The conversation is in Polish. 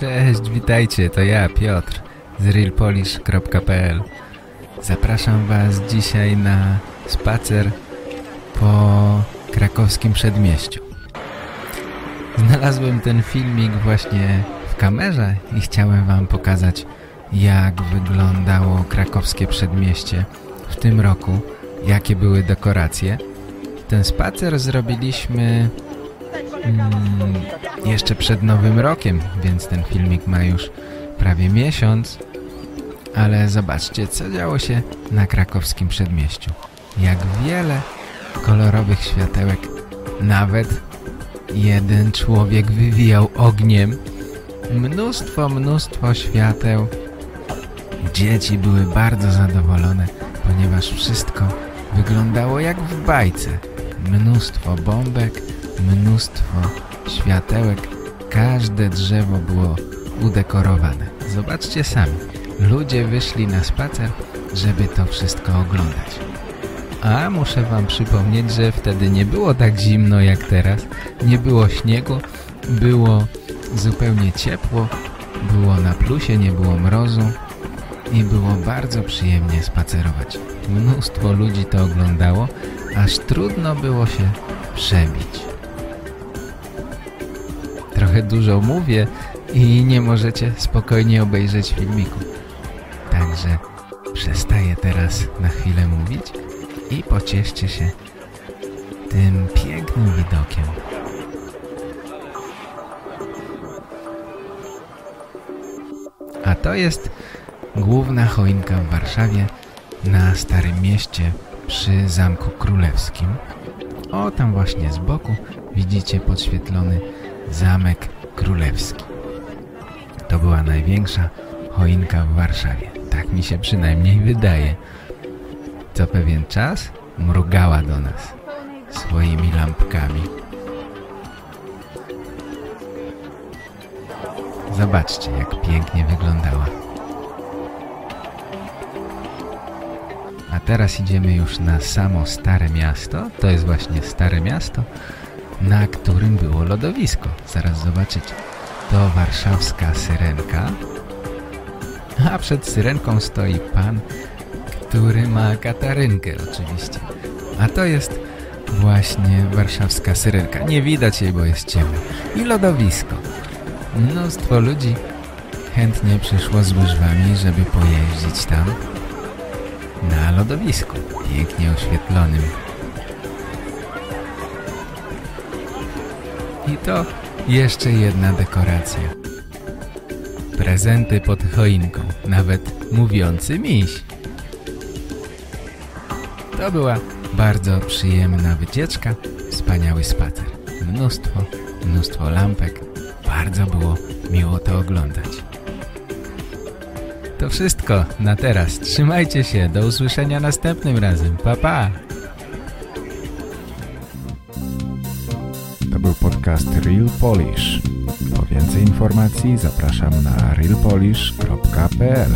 Cześć, witajcie, to ja, Piotr z realpolish.pl Zapraszam Was dzisiaj na spacer po krakowskim przedmieściu. Znalazłem ten filmik właśnie w kamerze i chciałem Wam pokazać, jak wyglądało krakowskie przedmieście w tym roku, jakie były dekoracje. Ten spacer zrobiliśmy jeszcze przed Nowym Rokiem, więc ten filmik ma już prawie miesiąc. Ale zobaczcie, co działo się na krakowskim przedmieściu. Jak wiele kolorowych światełek. Nawet jeden człowiek wywijał ogniem. Mnóstwo, mnóstwo świateł. Dzieci były bardzo zadowolone, ponieważ wszystko wyglądało jak w bajce. Mnóstwo bombek, mnóstwo światełek. Każde drzewo było udekorowane. Zobaczcie sami. Ludzie wyszli na spacer, żeby to wszystko oglądać. A muszę wam przypomnieć, że wtedy nie było tak zimno jak teraz. Nie było śniegu, było zupełnie ciepło, było na plusie, nie było mrozu i było bardzo przyjemnie spacerować. Mnóstwo ludzi to oglądało, aż trudno było się przebić. Trochę dużo mówię i nie możecie spokojnie obejrzeć filmiku. Także przestaję teraz na chwilę mówić i pocieszcie się tym pięknym widokiem. A to jest główna choinka w Warszawie na Starym Mieście przy Zamku Królewskim. O, tam właśnie z boku widzicie podświetlony Zamek Królewski. To była największa choinka w Warszawie. Tak mi się przynajmniej wydaje. Co pewien czas mrugała do nas swoimi lampkami. Zobaczcie, jak pięknie wyglądała. Teraz idziemy już na samo Stare Miasto. To jest właśnie Stare Miasto, na którym było lodowisko. Zaraz zobaczycie. To warszawska Syrenka. A przed Syrenką stoi pan, który ma katarynkę oczywiście. A to jest właśnie warszawska Syrenka. Nie widać jej, bo jest ciemno. I lodowisko. Mnóstwo ludzi chętnie przyszło z łyżwami, żeby pojeździć tam na lodowisku, pięknie oświetlonym. I to jeszcze jedna dekoracja. Prezenty pod choinką, nawet mówiący miś. To była bardzo przyjemna wycieczka, wspaniały spacer. Mnóstwo, mnóstwo lampek. Bardzo było miło to oglądać. To wszystko na teraz. Trzymajcie się. Do usłyszenia następnym razem. Pa, pa! To był podcast Real Polish. Po więcej informacji zapraszam na realpolish.pl